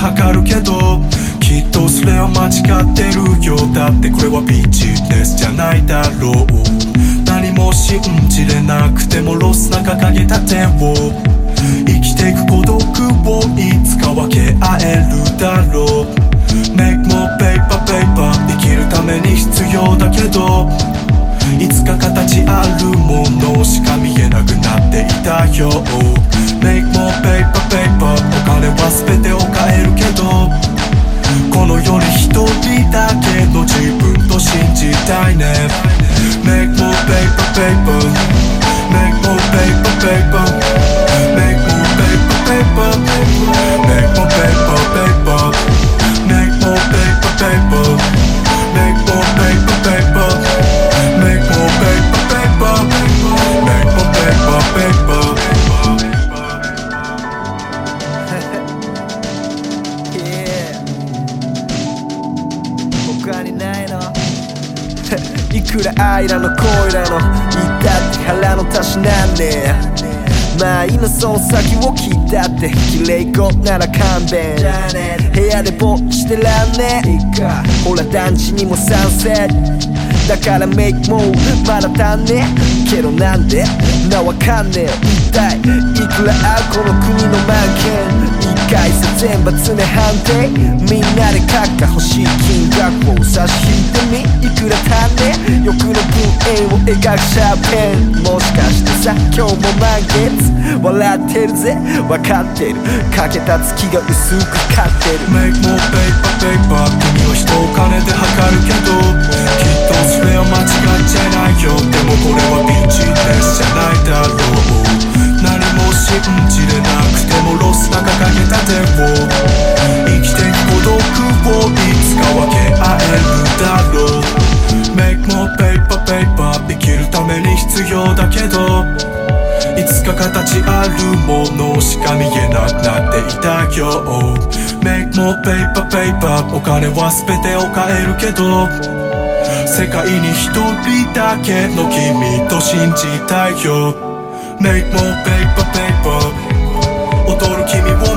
測るけどきっとそれは間違ってるよ。だってこれはビジネスじゃないだろう。何も信じれなくてもロスな掲げた手を。生きていく孤独をいつか分け合えるだろう。Make more paper paper 生きるために必要だけどいつか形あるものしか見えなくなっていたよ。my name Make more paper, paper. Make more paper, paper. くら愛らの恋らの。言ったって腹の足しなんねまあ今その先を聞いたって綺麗語なら勘弁。部屋でぼっちしてらんね。えほら団地にも賛成だからメイクもまだ足んね。えけどなんで？なわかんねえ一体いくらあこの国の満件一回戦全部常判定みんなで書くか欲しい金額を差し引いてみ。いくら足んね欲の分円を描くシャーペン。もしかしてさ今日も満月。笑ってるぜ。分かってる。かけた月が薄くかってる。Make more paper paper 君は人を金で測るけど。きっとそれは間違っちゃいないよ。でもこれはビジネ掲げた手を生きてく孤独をいつか分け合えるだろう。Make more paper paper 生きるために必要だけどいつか形あるものしか見えなくなっていたよ。Make more paper paper お金は全てを変えるけど世界に一人だけの君と信じたいよ。Make more paper paper 踊る君を